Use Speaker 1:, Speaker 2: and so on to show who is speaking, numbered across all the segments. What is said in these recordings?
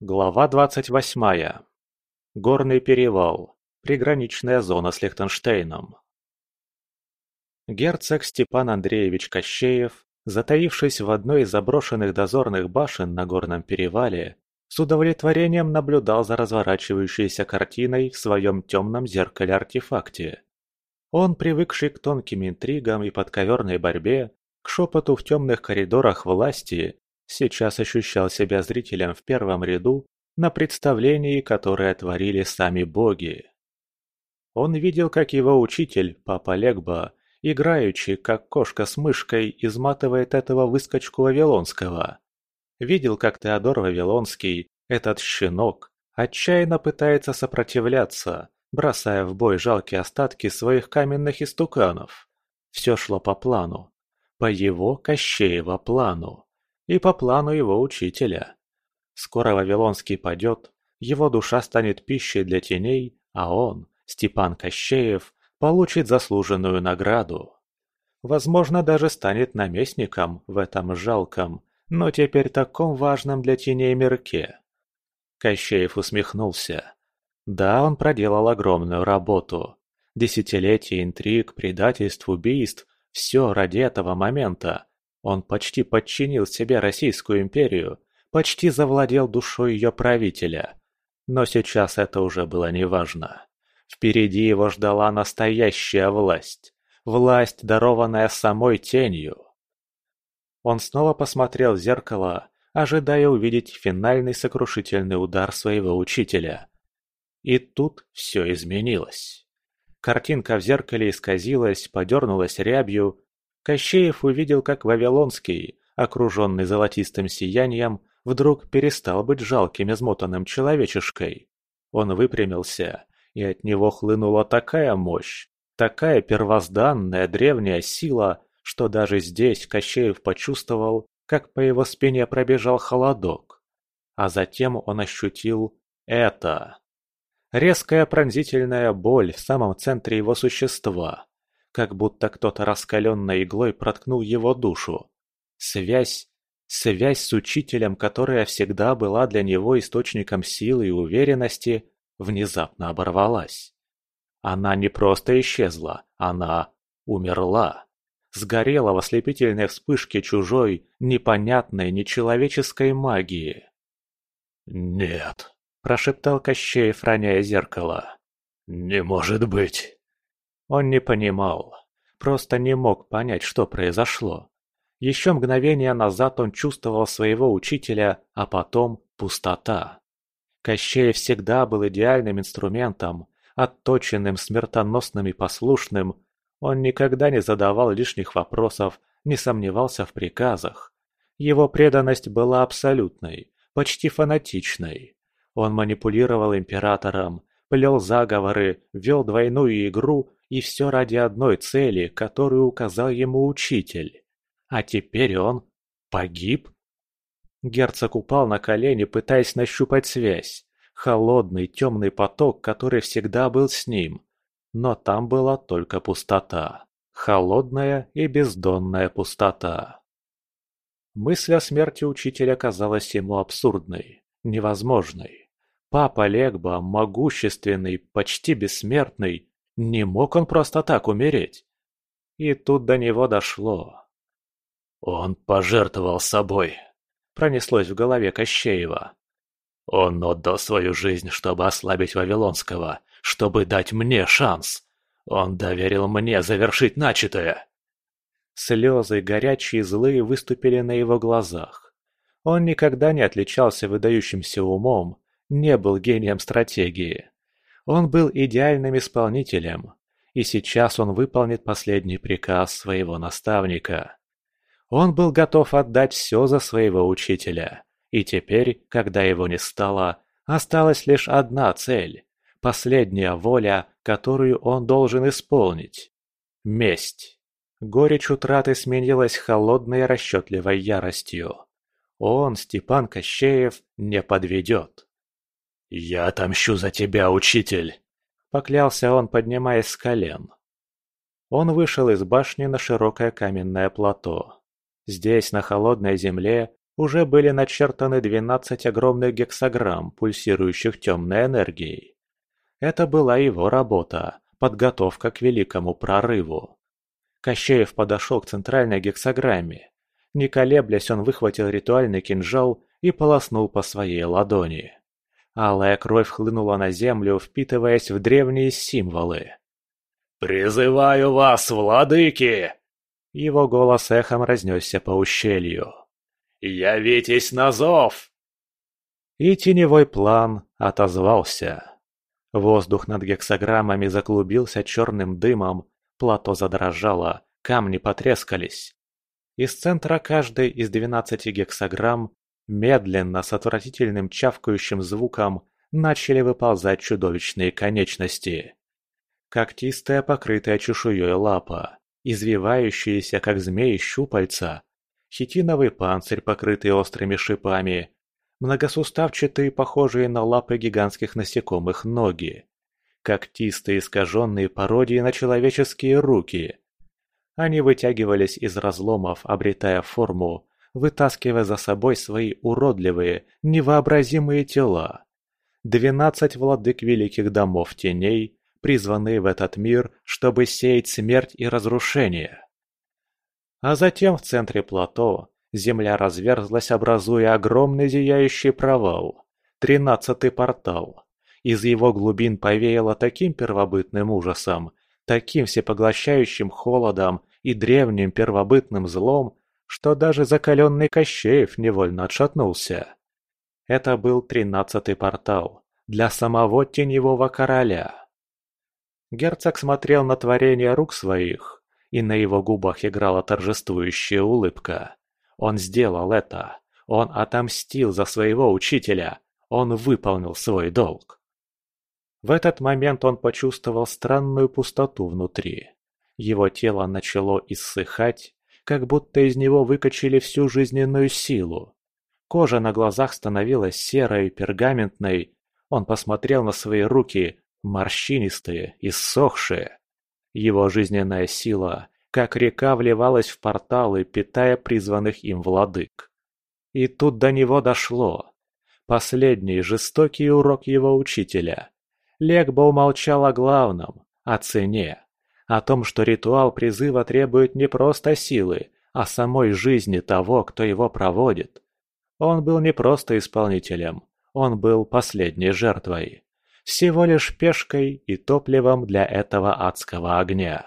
Speaker 1: Глава двадцать восьмая. Горный перевал. Приграничная зона с Лихтенштейном. Герцог Степан Андреевич Кощеев, затаившись в одной из заброшенных дозорных башен на горном перевале, с удовлетворением наблюдал за разворачивающейся картиной в своем темном зеркале-артефакте. Он, привыкший к тонким интригам и подковерной борьбе, к шепоту в темных коридорах власти, сейчас ощущал себя зрителем в первом ряду на представлении, которое творили сами боги. Он видел, как его учитель, папа Легба, играючи, как кошка с мышкой, изматывает этого выскочку Вавилонского. Видел, как Теодор Вавилонский, этот щенок, отчаянно пытается сопротивляться, бросая в бой жалкие остатки своих каменных истуканов. Все шло по плану. По его, Кощеева, плану и по плану его учителя. Скоро Вавилонский падет, его душа станет пищей для теней, а он, Степан Кощеев, получит заслуженную награду. Возможно, даже станет наместником в этом жалком, но теперь таком важном для теней мирке. Кощеев усмехнулся. Да, он проделал огромную работу. Десятилетия интриг, предательств, убийств – все ради этого момента, он почти подчинил себе Российскую империю, почти завладел душой ее правителя. Но сейчас это уже было неважно. Впереди его ждала настоящая власть. Власть, дарованная самой тенью. Он снова посмотрел в зеркало, ожидая увидеть финальный сокрушительный удар своего учителя. И тут все изменилось. Картинка в зеркале исказилась, подернулась рябью, Кощеев увидел, как Вавилонский, окруженный золотистым сиянием, вдруг перестал быть жалким измотанным человечешкой. Он выпрямился, и от него хлынула такая мощь, такая первозданная древняя сила, что даже здесь Кощеев почувствовал, как по его спине пробежал холодок. А затем он ощутил это. Резкая пронзительная боль в самом центре его существа, как будто кто-то раскаленной иглой проткнул его душу. Связь, связь с учителем, которая всегда была для него источником силы и уверенности, внезапно оборвалась. Она не просто исчезла, она умерла. Сгорела в ослепительной вспышке чужой, непонятной, нечеловеческой магии.
Speaker 2: «Нет», –
Speaker 1: прошептал Кощеев, роняя зеркало.
Speaker 2: «Не может быть!»
Speaker 1: Он не понимал, просто не мог понять, что произошло. Еще мгновение назад он чувствовал своего учителя, а потом пустота. Кощей всегда был идеальным инструментом, отточенным, смертоносным и послушным. Он никогда не задавал лишних вопросов, не сомневался в приказах. Его преданность была абсолютной, почти фанатичной. Он манипулировал императором, плел заговоры, вел двойную игру и все ради одной цели, которую указал ему учитель. А теперь он погиб? Герцог упал на колени, пытаясь нащупать связь. Холодный темный поток, который всегда был с ним. Но там была только пустота. Холодная и бездонная пустота. Мысль о смерти учителя казалась ему абсурдной, невозможной. Папа Легба, могущественный, почти бессмертный, не мог он просто так умереть. И тут до него дошло.
Speaker 2: «Он пожертвовал собой», — пронеслось в голове Кощеева. «Он отдал свою жизнь, чтобы ослабить Вавилонского, чтобы дать мне шанс. Он доверил мне завершить начатое».
Speaker 1: Слезы, горячие и злые, выступили на его глазах. Он никогда не отличался выдающимся умом, не был гением стратегии. Он был идеальным исполнителем, и сейчас он выполнит последний приказ своего наставника. Он был готов отдать все за своего учителя, и теперь, когда его не стало, осталась лишь одна цель, последняя воля, которую он должен исполнить. Месть. Горечь утраты сменилась холодной расчетливой яростью. Он, Степан Кощеев, не подведет.
Speaker 2: «Я отомщу за тебя, учитель!»
Speaker 1: – поклялся он, поднимаясь с колен. Он вышел из башни на широкое каменное плато. Здесь, на холодной земле, уже были начертаны 12 огромных гексограмм, пульсирующих темной энергией. Это была его работа, подготовка к великому прорыву. Кощеев подошел к центральной гексограмме. Не колеблясь, он выхватил ритуальный кинжал и полоснул по своей ладони. Алая кровь хлынула на землю, впитываясь в древние символы.
Speaker 2: «Призываю вас, владыки!»
Speaker 1: Его голос эхом разнесся по ущелью.
Speaker 2: «Явитесь на зов!»
Speaker 1: И теневой план отозвался. Воздух над гексограммами заклубился черным дымом, плато задрожало, камни потрескались. Из центра каждой из двенадцати гексограмм медленно, с отвратительным чавкающим звуком, начали выползать чудовищные конечности. Когтистая, покрытая чешуей лапа, извивающиеся, как змеи, щупальца, хитиновый панцирь, покрытый острыми шипами, многосуставчатые, похожие на лапы гигантских насекомых ноги, когтистые, искаженные пародии на человеческие руки. Они вытягивались из разломов, обретая форму, вытаскивая за собой свои уродливые, невообразимые тела. Двенадцать владык великих домов теней, призванные в этот мир, чтобы сеять смерть и разрушение. А затем в центре плато земля разверзлась, образуя огромный зияющий провал, тринадцатый портал. Из его глубин повеяло таким первобытным ужасом, таким всепоглощающим холодом и древним первобытным злом, что даже закаленный Кощеев невольно отшатнулся. Это был тринадцатый портал для самого теневого короля. Герцог смотрел на творение рук своих, и на его губах играла торжествующая улыбка. Он сделал это. Он отомстил за своего учителя. Он выполнил свой долг. В этот момент он почувствовал странную пустоту внутри. Его тело начало иссыхать, как будто из него выкачали всю жизненную силу. Кожа на глазах становилась серой, пергаментной. Он посмотрел на свои руки, морщинистые, иссохшие. Его жизненная сила, как река, вливалась в порталы, питая призванных им владык. И тут до него дошло. Последний жестокий урок его учителя. Легба умолчал о главном, о цене о том, что ритуал призыва требует не просто силы, а самой жизни того, кто его проводит. Он был не просто исполнителем, он был последней жертвой. Всего лишь пешкой и топливом для этого адского огня.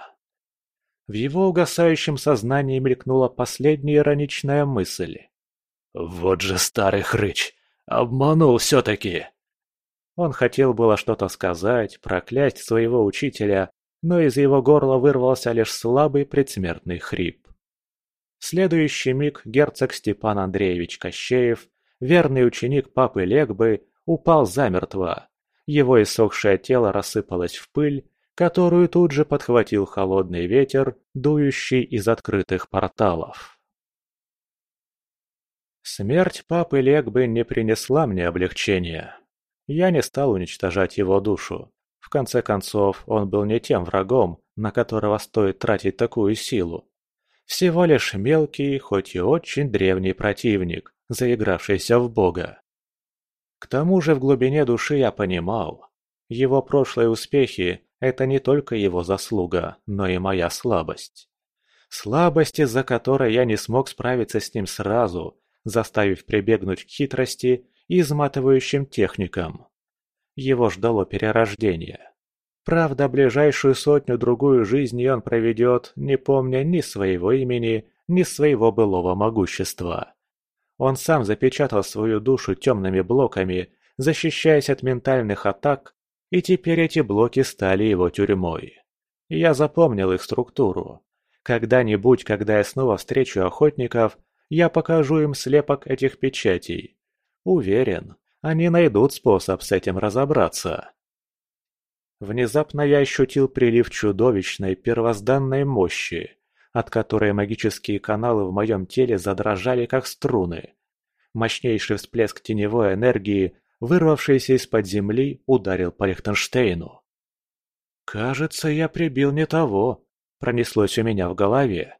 Speaker 1: В его угасающем сознании мелькнула последняя ироничная мысль.
Speaker 2: «Вот же старый хрыч! Обманул все-таки!»
Speaker 1: Он хотел было что-то сказать, проклясть своего учителя, но из его горла вырвался лишь слабый предсмертный хрип. В следующий миг герцог Степан Андреевич Кощеев, верный ученик папы Легбы, упал замертво. Его иссохшее тело рассыпалось в пыль, которую тут же подхватил холодный ветер, дующий из открытых порталов. Смерть папы Легбы не принесла мне облегчения. Я не стал уничтожать его душу, в конце концов, он был не тем врагом, на которого стоит тратить такую силу. Всего лишь мелкий, хоть и очень древний противник, заигравшийся в бога. К тому же в глубине души я понимал, его прошлые успехи – это не только его заслуга, но и моя слабость. Слабость, из-за которой я не смог справиться с ним сразу, заставив прибегнуть к хитрости и изматывающим техникам. Его ждало перерождение. Правда, ближайшую сотню-другую жизни он проведет, не помня ни своего имени, ни своего былого могущества. Он сам запечатал свою душу темными блоками, защищаясь от ментальных атак, и теперь эти блоки стали его тюрьмой. Я запомнил их структуру. Когда-нибудь, когда я снова встречу охотников, я покажу им слепок этих печатей. Уверен, они найдут способ с этим разобраться. Внезапно я ощутил прилив чудовищной первозданной мощи, от которой магические каналы в моем теле задрожали как струны. Мощнейший всплеск теневой энергии, вырвавшийся из-под земли, ударил по Лихтенштейну. «Кажется, я прибил не того», — пронеслось у меня в голове.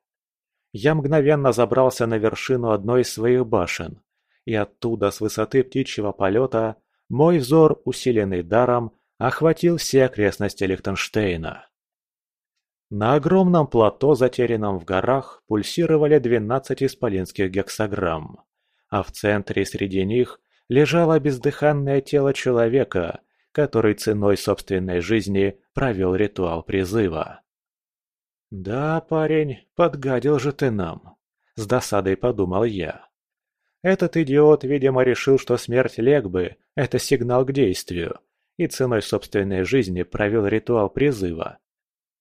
Speaker 1: Я мгновенно забрался на вершину одной из своих башен, и оттуда, с высоты птичьего полета, мой взор, усиленный даром, охватил все окрестности Лихтенштейна. На огромном плато, затерянном в горах, пульсировали двенадцать исполинских гексограмм, а в центре среди них лежало бездыханное тело человека, который ценой собственной жизни провел ритуал призыва. «Да, парень, подгадил же ты нам», — с досадой подумал я. Этот идиот, видимо, решил, что смерть Легбы — это сигнал к действию, и ценой собственной жизни провел ритуал призыва.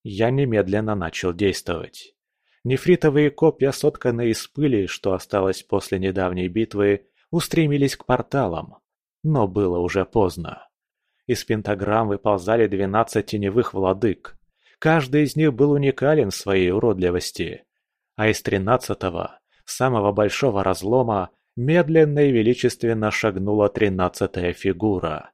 Speaker 1: Я немедленно начал действовать. Нефритовые копья, сотканные из пыли, что осталось после недавней битвы, устремились к порталам. Но было уже поздно. Из пентаграмм выползали двенадцать теневых владык. Каждый из них был уникален в своей уродливости. А из тринадцатого, самого большого разлома, медленно и величественно шагнула тринадцатая фигура.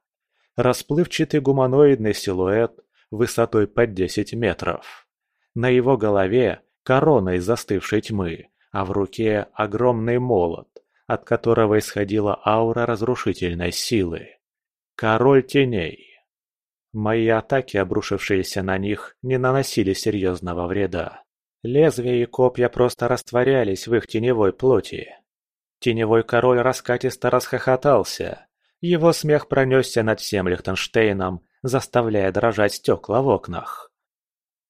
Speaker 1: Расплывчатый гуманоидный силуэт высотой под 10 метров. На его голове корона из застывшей тьмы, а в руке огромный молот, от которого исходила аура разрушительной силы. Король теней. Мои атаки, обрушившиеся на них, не наносили серьезного вреда. Лезвия и копья просто растворялись в их теневой плоти. Теневой король раскатисто расхохотался. Его смех пронесся над всем Лихтенштейном, заставляя дрожать стекла в окнах.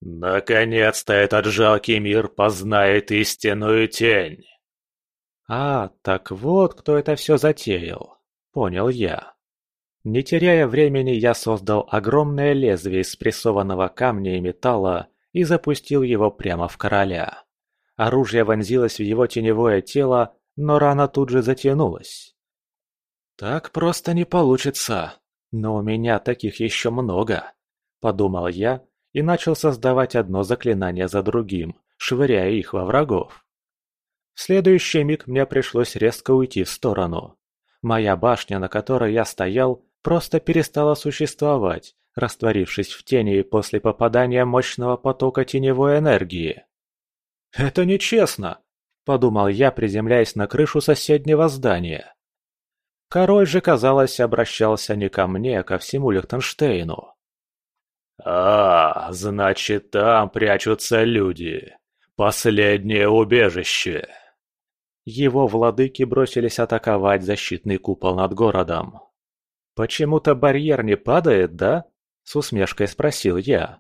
Speaker 2: «Наконец-то этот жалкий мир познает истинную тень!»
Speaker 1: «А, так вот кто это все затеял», — понял я. Не теряя времени, я создал огромное лезвие из прессованного камня и металла и запустил его прямо в короля. Оружие вонзилось в его теневое тело, но рана тут же затянулась. «Так просто не получится», но у меня таких еще много, подумал я и начал создавать одно заклинание за другим, швыряя их во врагов. В следующий миг мне пришлось резко уйти в сторону. Моя башня, на которой я стоял, просто перестала существовать, растворившись в тени после попадания мощного потока теневой энергии. «Это нечестно!» – подумал я, приземляясь на крышу соседнего здания. Король же, казалось, обращался не ко мне, а ко всему Лихтенштейну.
Speaker 2: «А, значит, там прячутся люди. Последнее убежище!»
Speaker 1: Его владыки бросились атаковать защитный купол над городом. «Почему-то барьер не падает, да?» – с усмешкой спросил я.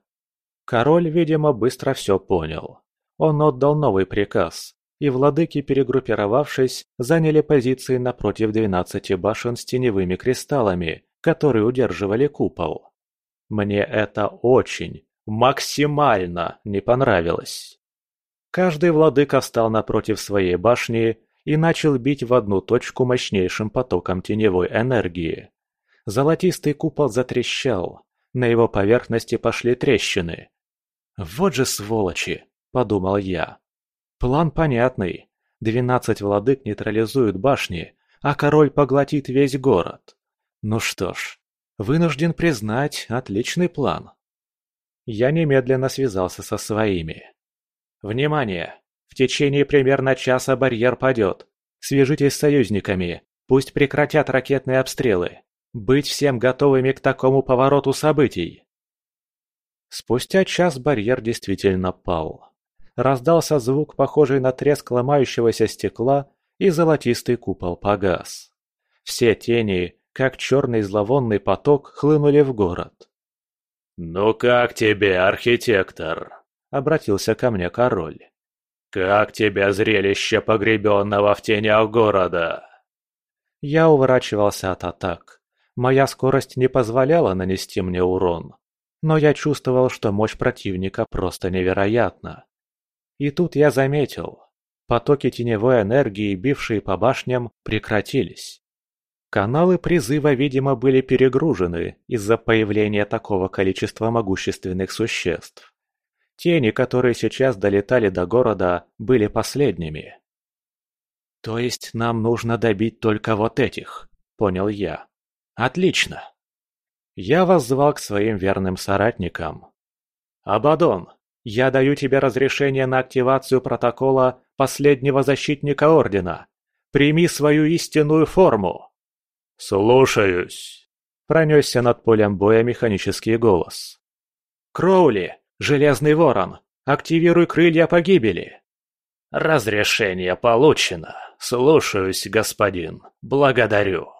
Speaker 1: Король, видимо, быстро все понял. Он отдал новый приказ и владыки, перегруппировавшись, заняли позиции напротив двенадцати башен с теневыми кристаллами, которые удерживали купол. Мне это очень, максимально не понравилось. Каждый владыка встал напротив своей башни и начал бить в одну точку мощнейшим потоком теневой энергии. Золотистый купол затрещал, на его поверхности пошли трещины. «Вот же сволочи!» – подумал я. План понятный. Двенадцать владык нейтрализуют башни, а король поглотит весь город. Ну что ж, вынужден признать, отличный план. Я немедленно связался со своими. Внимание! В течение примерно часа барьер падет. Свяжитесь с союзниками, пусть прекратят ракетные обстрелы. Быть всем готовыми к такому повороту событий. Спустя час барьер действительно пал. Раздался звук, похожий на треск ломающегося стекла, и золотистый купол погас. Все тени, как черный зловонный поток, хлынули в город.
Speaker 2: «Ну как тебе, архитектор?» — обратился ко мне король. «Как тебе зрелище погребенного в тенях города?»
Speaker 1: Я уворачивался от атак. Моя скорость не позволяла нанести мне урон. Но я чувствовал, что мощь противника просто невероятна. И тут я заметил. Потоки теневой энергии, бившие по башням, прекратились. Каналы призыва, видимо, были перегружены из-за появления такого количества могущественных существ. Тени, которые сейчас долетали до города, были последними. «То есть нам нужно добить только вот этих», — понял я. «Отлично». Я воззвал к своим верным соратникам. «Абадон, Я даю тебе разрешение на активацию протокола последнего защитника Ордена. Прими свою истинную форму!»
Speaker 2: «Слушаюсь!» – пронесся над полем боя механический голос.
Speaker 1: «Кроули, Железный Ворон, активируй крылья погибели!»
Speaker 2: «Разрешение получено. Слушаюсь, господин. Благодарю».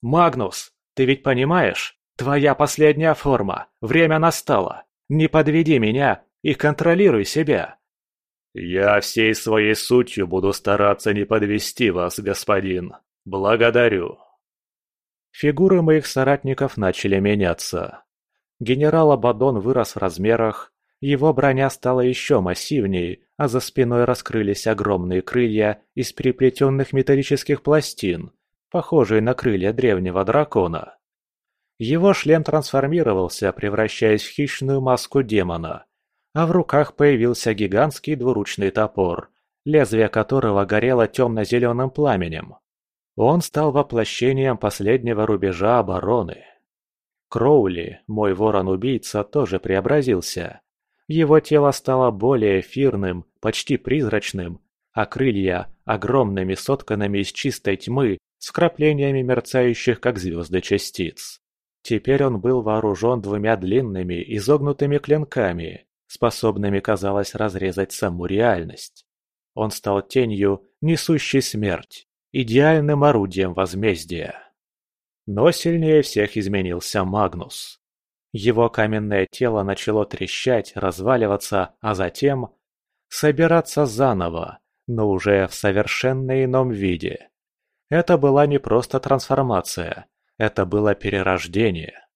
Speaker 1: «Магнус, ты ведь понимаешь? Твоя последняя форма. Время настало. Не подведи меня и контролируй себя».
Speaker 2: «Я всей своей сутью буду стараться не подвести вас, господин. Благодарю».
Speaker 1: Фигуры моих соратников начали меняться. Генерал Абадон вырос в размерах, его броня стала еще массивнее, а за спиной раскрылись огромные крылья из переплетенных металлических пластин, похожие на крылья древнего дракона. Его шлем трансформировался, превращаясь в хищную маску демона, а в руках появился гигантский двуручный топор, лезвие которого горело темно-зеленым пламенем. Он стал воплощением последнего рубежа обороны. Кроули, мой ворон-убийца, тоже преобразился. Его тело стало более эфирным, почти призрачным, а крылья – огромными сотканными из чистой тьмы с вкраплениями мерцающих, как звезды, частиц. Теперь он был вооружен двумя длинными, изогнутыми клинками, способными, казалось, разрезать саму реальность. Он стал тенью, несущей смерть, идеальным орудием возмездия. Но сильнее всех изменился Магнус. Его каменное тело начало трещать, разваливаться, а затем собираться заново, но уже в совершенно ином виде. Это была не просто трансформация, это было перерождение.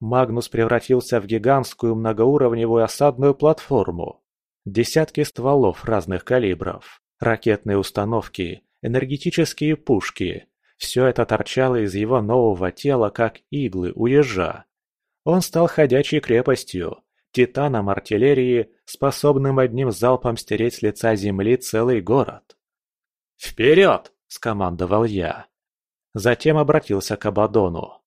Speaker 1: Магнус превратился в гигантскую многоуровневую осадную платформу. Десятки стволов разных калибров, ракетные установки, энергетические пушки – все это торчало из его нового тела, как иглы у ежа. Он стал ходячей крепостью, титаном артиллерии, способным одним залпом стереть с лица земли целый город. «Вперед!» – скомандовал я. Затем обратился к Абадону.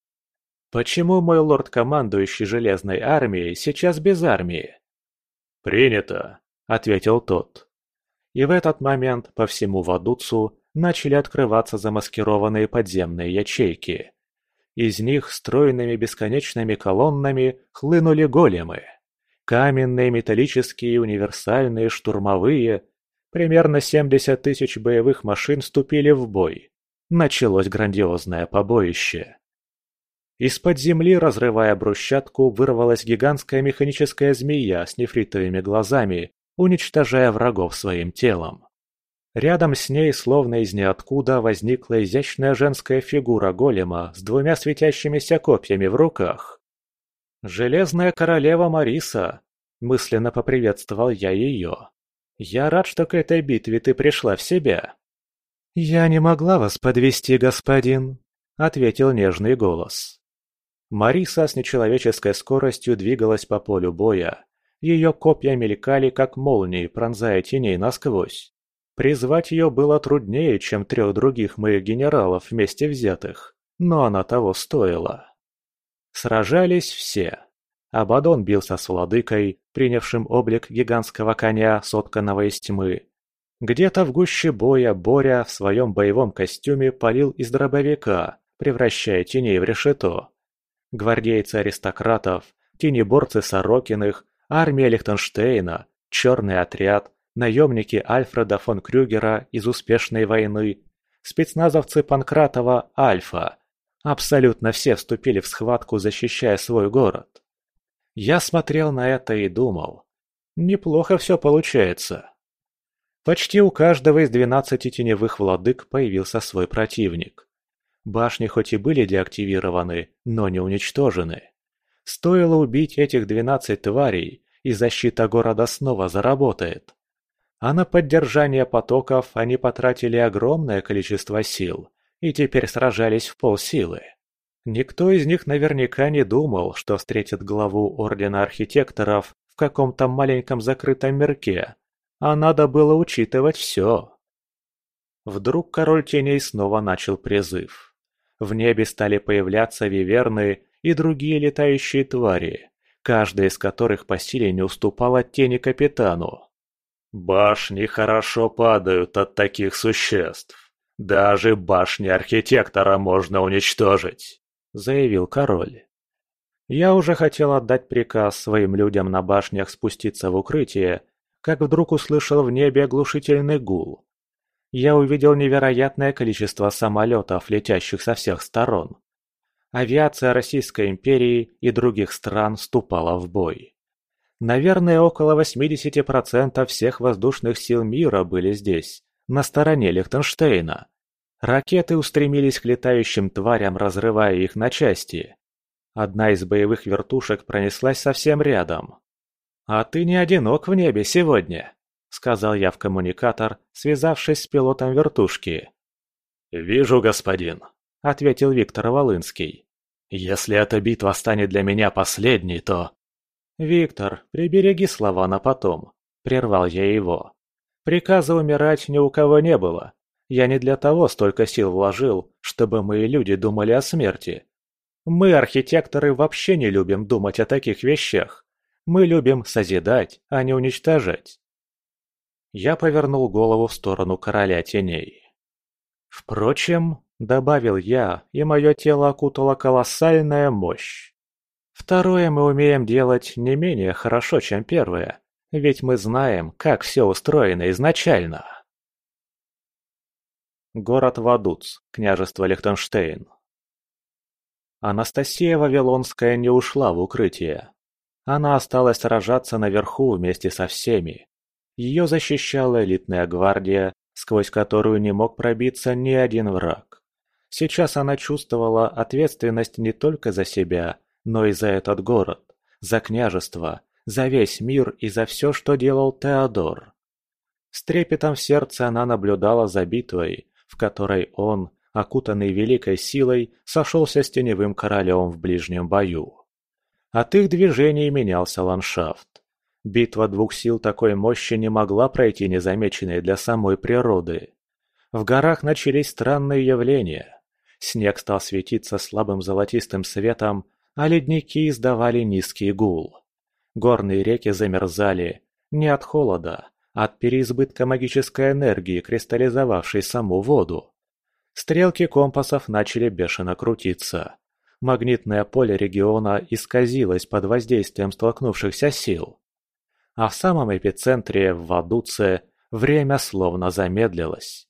Speaker 1: «Почему мой лорд-командующий Железной армией сейчас без армии?»
Speaker 2: «Принято», — ответил тот.
Speaker 1: И в этот момент по всему Вадуцу начали открываться замаскированные подземные ячейки. Из них стройными бесконечными колоннами хлынули големы. Каменные, металлические, универсальные, штурмовые. Примерно 70 тысяч боевых машин вступили в бой. Началось грандиозное побоище. Из-под земли, разрывая брусчатку, вырвалась гигантская механическая змея с нефритовыми глазами, уничтожая врагов своим телом. Рядом с ней, словно из ниоткуда, возникла изящная женская фигура голема с двумя светящимися копьями в руках. «Железная королева Мариса!» – мысленно поприветствовал я ее. «Я рад, что к этой битве ты пришла в себя». «Я не могла вас подвести, господин», – ответил нежный голос. Мариса с нечеловеческой скоростью двигалась по полю боя. Ее копья мелькали, как молнии, пронзая теней насквозь. Призвать ее было труднее, чем трех других моих генералов вместе взятых, но она того стоила. Сражались все. Абадон бился с владыкой, принявшим облик гигантского коня, сотканного из тьмы. Где-то в гуще боя Боря в своем боевом костюме палил из дробовика, превращая теней в решето. Гвардейцы аристократов, тенеборцы Сорокиных, армия Лихтенштейна, черный отряд, наемники Альфреда фон Крюгера из «Успешной войны», спецназовцы Панкратова «Альфа». Абсолютно все вступили в схватку, защищая свой город. Я смотрел на это и думал. Неплохо все получается. Почти у каждого из двенадцати теневых владык появился свой противник. Башни хоть и были деактивированы, но не уничтожены. Стоило убить этих двенадцать тварей, и защита города снова заработает. А на поддержание потоков они потратили огромное количество сил и теперь сражались в полсилы. Никто из них наверняка не думал, что встретит главу Ордена Архитекторов в каком-то маленьком закрытом мирке, а надо было учитывать все. Вдруг Король Теней снова начал призыв. В небе стали появляться виверны и другие летающие твари, каждая из которых по силе не уступала тени капитану.
Speaker 2: «Башни хорошо падают от таких существ. Даже башни архитектора можно уничтожить», — заявил король.
Speaker 1: Я уже хотел отдать приказ своим людям на башнях спуститься в укрытие, как вдруг услышал в небе оглушительный гул. Я увидел невероятное количество самолетов, летящих со всех сторон. Авиация Российской империи и других стран вступала в бой. Наверное, около 80% всех воздушных сил мира были здесь, на стороне Лихтенштейна. Ракеты устремились к летающим тварям, разрывая их на части. Одна из боевых вертушек пронеслась совсем рядом. «А ты не одинок в небе сегодня», — сказал я в коммуникатор, связавшись с пилотом вертушки.
Speaker 2: «Вижу, господин», — ответил Виктор Волынский. «Если эта битва станет для меня последней, то...»
Speaker 1: «Виктор, прибереги слова на потом», — прервал я его. «Приказа умирать ни у кого не было. Я не для того столько сил вложил, чтобы мои люди думали о смерти. Мы, архитекторы, вообще не любим думать о таких вещах. Мы любим созидать, а не уничтожать. Я повернул голову в сторону короля теней. Впрочем, добавил я, и мое тело окутала колоссальная мощь. Второе мы умеем делать не менее хорошо, чем первое, ведь мы знаем, как все устроено изначально. Город Вадуц, княжество Лихтенштейн. Анастасия Вавилонская не ушла в укрытие. Она осталась сражаться наверху вместе со всеми. Ее защищала элитная гвардия, сквозь которую не мог пробиться ни один враг. Сейчас она чувствовала ответственность не только за себя, но и за этот город, за княжество, за весь мир и за все, что делал Теодор. С трепетом в сердце она наблюдала за битвой, в которой он, окутанный великой силой, сошелся с теневым королем в ближнем бою. От их движений менялся ландшафт. Битва двух сил такой мощи не могла пройти незамеченной для самой природы. В горах начались странные явления. Снег стал светиться слабым золотистым светом, а ледники издавали низкий гул. Горные реки замерзали не от холода, а от переизбытка магической энергии, кристаллизовавшей саму воду. Стрелки компасов начали бешено крутиться. Магнитное поле региона исказилось под воздействием столкнувшихся сил. А в самом эпицентре, в Вадуце, время словно замедлилось.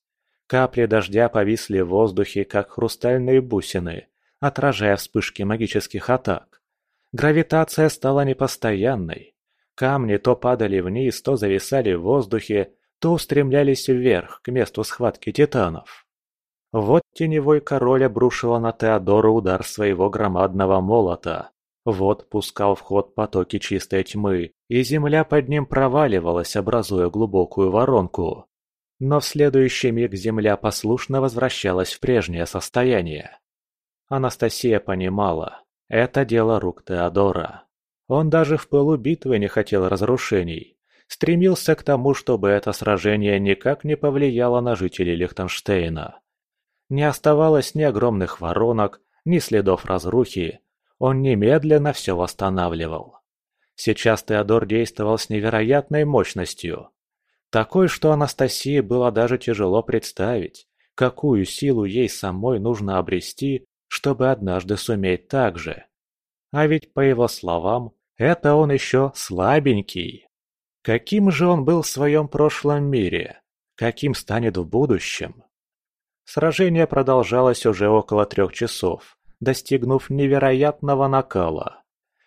Speaker 1: Капли дождя повисли в воздухе, как хрустальные бусины, отражая вспышки магических атак. Гравитация стала непостоянной. Камни то падали вниз, то зависали в воздухе, то устремлялись вверх, к месту схватки титанов. Вот теневой король обрушила на Теодора удар своего громадного молота. Вот пускал в ход потоки чистой тьмы, и земля под ним проваливалась, образуя глубокую воронку. Но в следующий миг земля послушно возвращалась в прежнее состояние. Анастасия понимала, это дело рук Теодора. Он даже в пылу битвы не хотел разрушений. Стремился к тому, чтобы это сражение никак не повлияло на жителей Лихтенштейна. Не оставалось ни огромных воронок, ни следов разрухи. Он немедленно все восстанавливал. Сейчас Теодор действовал с невероятной мощностью. Такой, что Анастасии было даже тяжело представить, какую силу ей самой нужно обрести, чтобы однажды суметь так же. А ведь, по его словам, это он еще слабенький. Каким же он был в своем прошлом мире? Каким станет в будущем? Сражение продолжалось уже около трех часов, достигнув невероятного накала.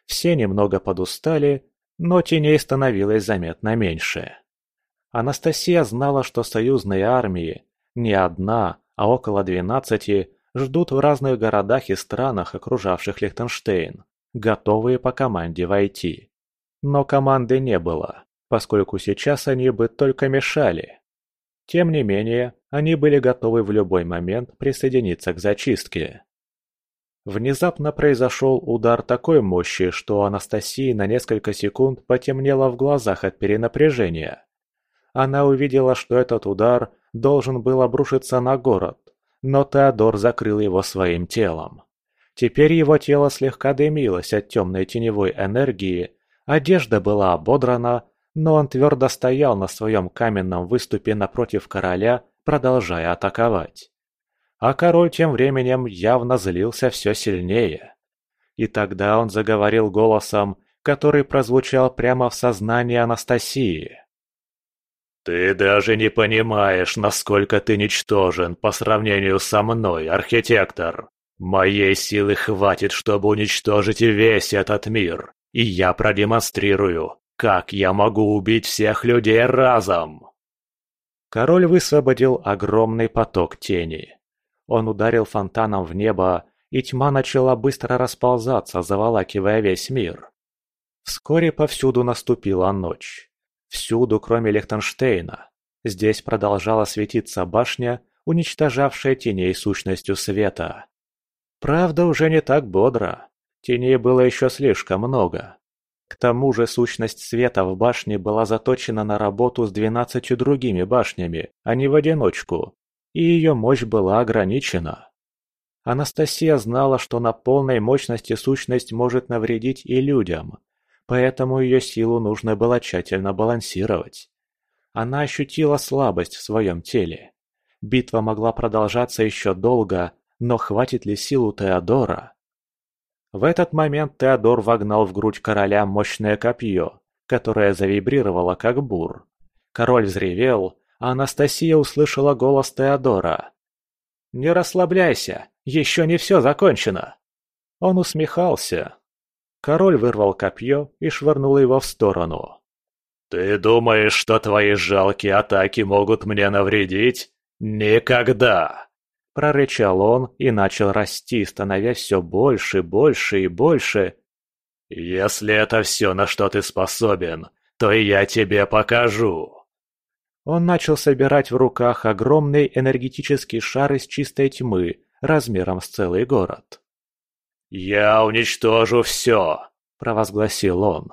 Speaker 1: Все немного подустали, но теней становилось заметно меньше. Анастасия знала, что союзные армии, не одна, а около двенадцати, ждут в разных городах и странах, окружавших Лихтенштейн, готовые по команде войти. Но команды не было, поскольку сейчас они бы только мешали. Тем не менее, они были готовы в любой момент присоединиться к зачистке. Внезапно произошел удар такой мощи, что Анастасии на несколько секунд потемнело в глазах от перенапряжения. Она увидела, что этот удар должен был обрушиться на город, но Теодор закрыл его своим телом. Теперь его тело слегка дымилось от темной теневой энергии, одежда была ободрана, но он твердо стоял на своем каменном выступе напротив короля, продолжая атаковать. А король тем временем явно злился все сильнее. И тогда он заговорил голосом, который прозвучал прямо в сознании Анастасии.
Speaker 2: «Ты даже не понимаешь, насколько ты ничтожен по сравнению со мной, архитектор. Моей силы хватит, чтобы уничтожить весь этот мир, и я продемонстрирую, как я могу убить всех людей разом!»
Speaker 1: Король высвободил огромный поток тени. Он ударил фонтаном в небо, и тьма начала быстро расползаться, заволакивая весь мир. Вскоре повсюду наступила ночь. Всюду, кроме Лихтенштейна. Здесь продолжала светиться башня, уничтожавшая теней сущностью света. Правда, уже не так бодро. Теней было еще слишком много. К тому же сущность света в башне была заточена на работу с двенадцатью другими башнями, а не в одиночку, и ее мощь была ограничена. Анастасия знала, что на полной мощности сущность может навредить и людям, поэтому ее силу нужно было тщательно балансировать. Она ощутила слабость в своем теле. Битва могла продолжаться еще долго, но хватит ли силу Теодора? В этот момент Теодор вогнал в грудь короля мощное копье, которое завибрировало как бур. Король взревел, а Анастасия услышала голос Теодора. «Не расслабляйся, еще не все закончено!» Он усмехался. Король вырвал копье и швырнул его в сторону.
Speaker 2: «Ты думаешь, что твои жалкие атаки могут мне навредить? Никогда!»
Speaker 1: Прорычал он и начал расти, становясь все больше, больше и больше.
Speaker 2: «Если это все, на что ты способен, то я тебе покажу!»
Speaker 1: Он начал собирать в руках огромный энергетический шар из чистой тьмы, размером с целый город.
Speaker 2: «Я уничтожу все!» – провозгласил он.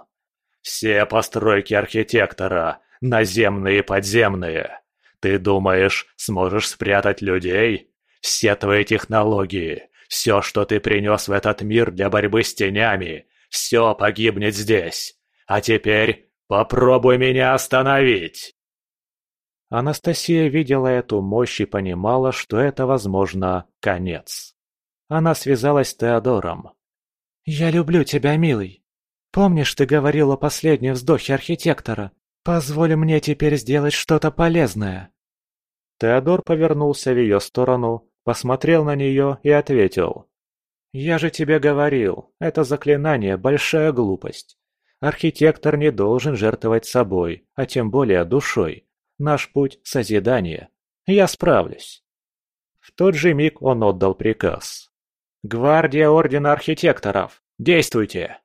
Speaker 2: «Все постройки архитектора, наземные и подземные. Ты думаешь, сможешь спрятать людей? Все твои технологии, все, что ты принес в этот мир для борьбы с тенями, все погибнет здесь. А теперь попробуй меня остановить!»
Speaker 1: Анастасия видела эту мощь и понимала, что это, возможно, конец. Она связалась с Теодором. «Я люблю тебя, милый. Помнишь, ты говорил о последнем вздохе архитектора? Позволь мне теперь сделать что-то полезное». Теодор повернулся в ее сторону, посмотрел на нее и ответил. «Я же тебе говорил, это заклинание – большая глупость. Архитектор не должен жертвовать собой, а тем более душой. Наш путь – созидание. Я справлюсь». В тот же миг он отдал приказ. «Гвардия Ордена Архитекторов! Действуйте!»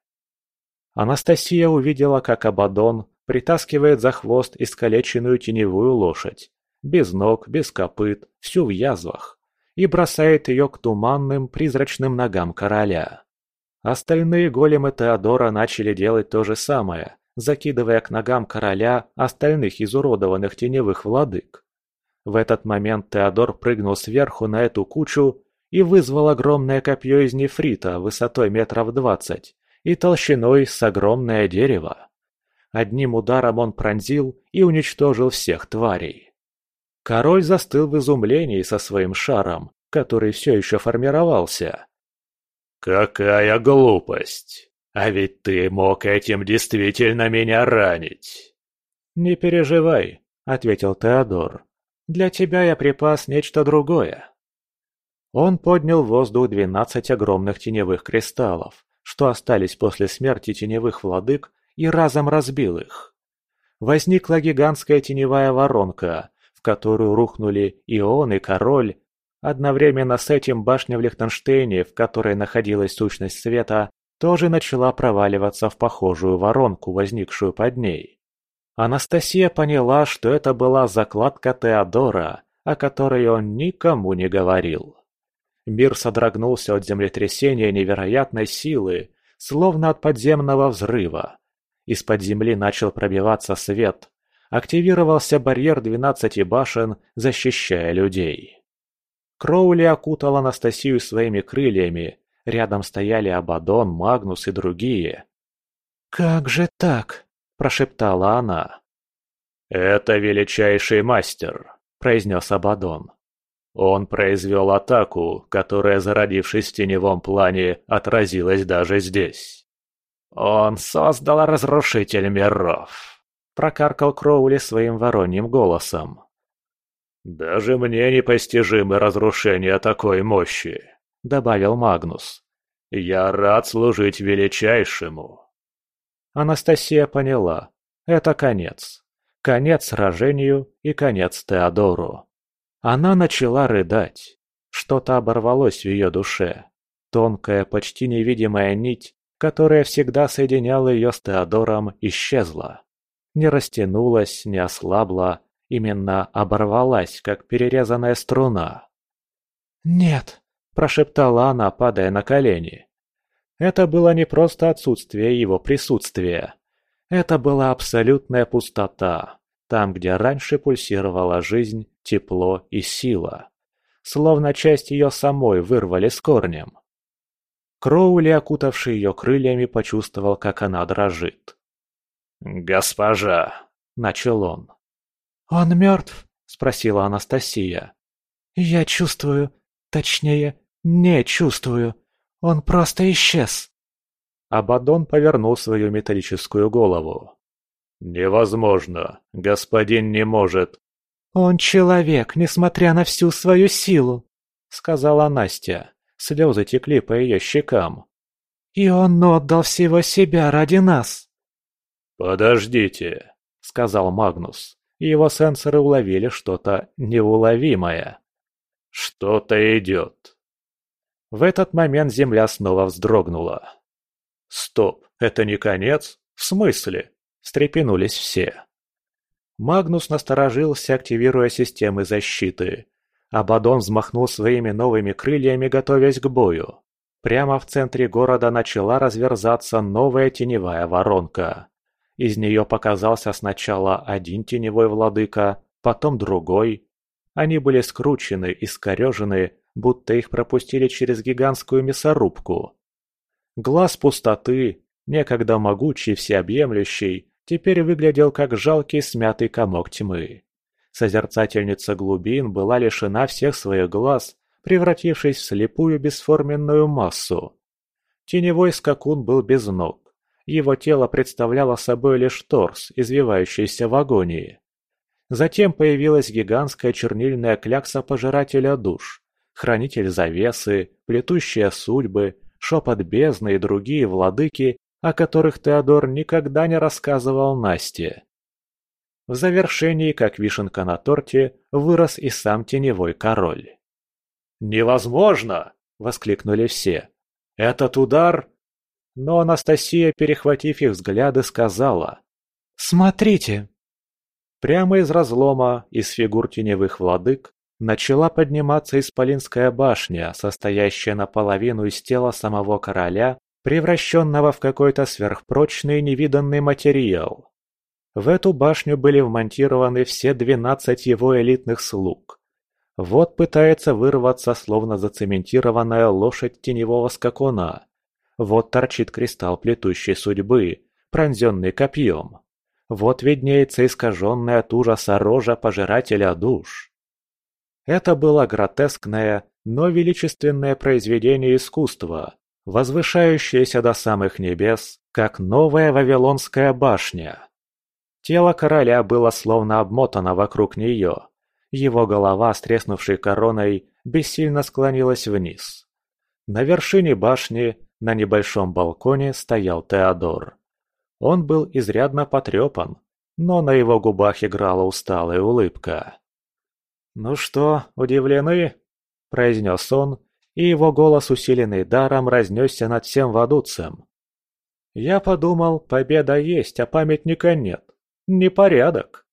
Speaker 1: Анастасия увидела, как Абадон притаскивает за хвост искалеченную теневую лошадь без ног, без копыт, всю в язвах, и бросает ее к туманным призрачным ногам короля. Остальные големы Теодора начали делать то же самое, закидывая к ногам короля остальных изуродованных теневых владык. В этот момент Теодор прыгнул сверху на эту кучу и вызвал огромное копье из нефрита высотой метров двадцать и толщиной с огромное дерево. Одним ударом он пронзил и уничтожил всех тварей. Король застыл в изумлении со своим шаром, который все еще формировался.
Speaker 2: «Какая глупость! А ведь ты мог этим действительно меня ранить!»
Speaker 1: «Не переживай», — ответил Теодор. «Для тебя я припас нечто другое». Он поднял в воздух двенадцать огромных теневых кристаллов, что остались после смерти теневых владык, и разом разбил их. Возникла гигантская теневая воронка, которую рухнули и он, и король. Одновременно с этим башня в Лихтенштейне, в которой находилась сущность света, тоже начала проваливаться в похожую воронку, возникшую под ней. Анастасия поняла, что это была закладка Теодора, о которой он никому не говорил. Мир содрогнулся от землетрясения невероятной силы, словно от подземного взрыва. Из-под земли начал пробиваться свет, активировался барьер двенадцати башен, защищая людей. Кроули окутал Анастасию своими крыльями, Рядом стояли Абадон, Магнус и другие.
Speaker 2: «Как же так?» – прошептала она.
Speaker 1: «Это величайший мастер», – произнес Абадон. Он произвел атаку, которая, зародившись в теневом плане, отразилась даже здесь. «Он создал разрушитель миров», — прокаркал Кроули своим вороньим голосом. «Даже мне непостижимы разрушения такой мощи», — добавил Магнус. «Я рад служить величайшему».
Speaker 2: Анастасия поняла. Это конец. Конец сражению и конец Теодору. Она начала рыдать. Что-то оборвалось в ее душе. Тонкая, почти невидимая нить, которая всегда соединяла ее с Теодором, исчезла. Не растянулась, не ослабла, именно оборвалась, как перерезанная струна.
Speaker 1: «Нет», – прошептала она, падая на колени. Это было не просто отсутствие его присутствия. Это была абсолютная пустота, там, где раньше пульсировала жизнь, тепло и сила. Словно часть ее самой вырвали с корнем. Кроули, окутавший ее крыльями, почувствовал, как она дрожит.
Speaker 2: «Госпожа!» – начал он.
Speaker 1: «Он мертв?» – спросила Анастасия. «Я чувствую, точнее, не чувствую. Он просто исчез».
Speaker 2: Абадон повернул свою металлическую голову. «Невозможно. Господин не может».
Speaker 1: «Он человек, несмотря на всю свою силу», — сказала Настя. Слезы текли по ее щекам. «И он отдал всего себя ради нас».
Speaker 2: «Подождите», — сказал Магнус. Его сенсоры уловили что-то неуловимое. «Что-то идет». В этот момент Земля снова вздрогнула. «Стоп, это не конец? В смысле?» Встрепенулись все. Магнус насторожился, активируя системы защиты. Абадон взмахнул своими новыми крыльями, готовясь к бою. Прямо в центре города начала разверзаться новая теневая воронка. Из нее показался сначала один теневой владыка, потом другой. Они были скручены и скорежены, будто их пропустили через гигантскую мясорубку. Глаз пустоты, некогда могучий, всеобъемлющий, теперь выглядел как жалкий смятый комок тьмы. Созерцательница глубин была лишена всех своих глаз, превратившись в слепую бесформенную массу. Теневой скакун был без ног. Его тело представляло собой лишь торс, извивающийся в агонии. Затем появилась гигантская чернильная клякса пожирателя душ, хранитель завесы, плетущая судьбы, шепот бездны и другие владыки, о которых Теодор никогда не рассказывал Насте. В завершении, как вишенка на торте, вырос и сам теневой король. «Невозможно!» – воскликнули все. «Этот удар...» Но Анастасия, перехватив их взгляды, сказала. «Смотрите!» Прямо из разлома, из фигур теневых владык, начала подниматься исполинская башня, состоящая наполовину из тела самого короля превращенного в какой-то сверхпрочный невиданный материал. В эту башню были вмонтированы все двенадцать его элитных слуг. Вот пытается вырваться, словно зацементированная лошадь теневого скакуна. Вот торчит кристалл плетущей судьбы, пронзенный копьем. Вот виднеется искаженная от ужаса рожа пожирателя душ. Это было гротескное, но величественное произведение искусства, возвышающаяся до самых небес, как новая Вавилонская башня. Тело короля было словно обмотано вокруг нее. Его голова, с треснувшей короной, бессильно склонилась вниз. На вершине башни, на небольшом балконе, стоял Теодор. Он был изрядно потрепан, но на его губах играла усталая улыбка. «Ну что, удивлены?» – произнес он и его голос, усиленный даром, разнесся над всем Вадуцем. Я подумал, победа есть, а памятника нет. Непорядок.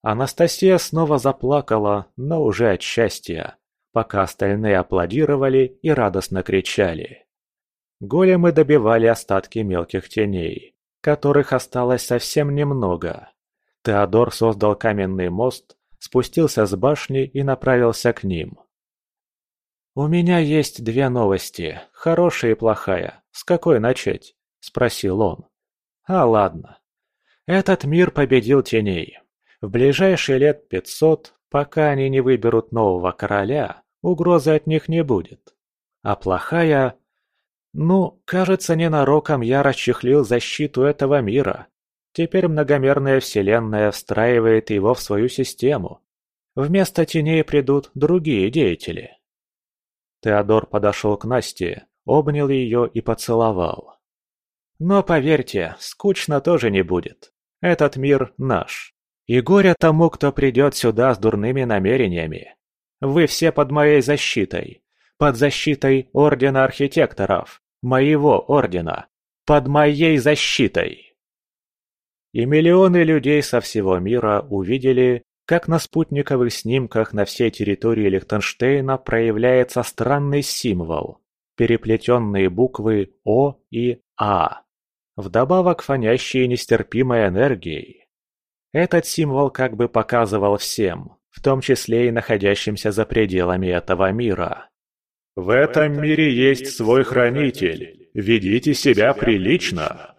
Speaker 2: Анастасия снова заплакала, но уже от счастья, пока остальные аплодировали и радостно кричали. Големы добивали остатки мелких теней, которых осталось совсем немного. Теодор создал каменный мост, спустился с башни и направился к ним.
Speaker 1: «У меня есть две новости, хорошая и плохая. С какой начать?» – спросил он. «А ладно. Этот мир победил теней. В ближайшие лет пятьсот, пока они не выберут нового короля, угрозы от них не будет. А плохая... Ну, кажется, ненароком я расчехлил защиту этого мира. Теперь многомерная вселенная встраивает его в свою систему. Вместо теней придут другие деятели. Теодор подошел к Насте, обнял ее и поцеловал. Но поверьте, скучно тоже не будет. Этот мир наш. И горе тому, кто придет сюда с дурными намерениями. Вы все под моей защитой. Под защитой Ордена Архитекторов. Моего Ордена. Под моей защитой. И миллионы людей со всего мира увидели, как на спутниковых снимках на всей территории Лихтенштейна проявляется странный символ – переплетенные буквы О и А, вдобавок фонящие нестерпимой энергией. Этот символ как бы показывал всем, в том числе и находящимся за пределами этого мира.
Speaker 2: «В этом мире есть свой хранитель, ведите себя прилично!»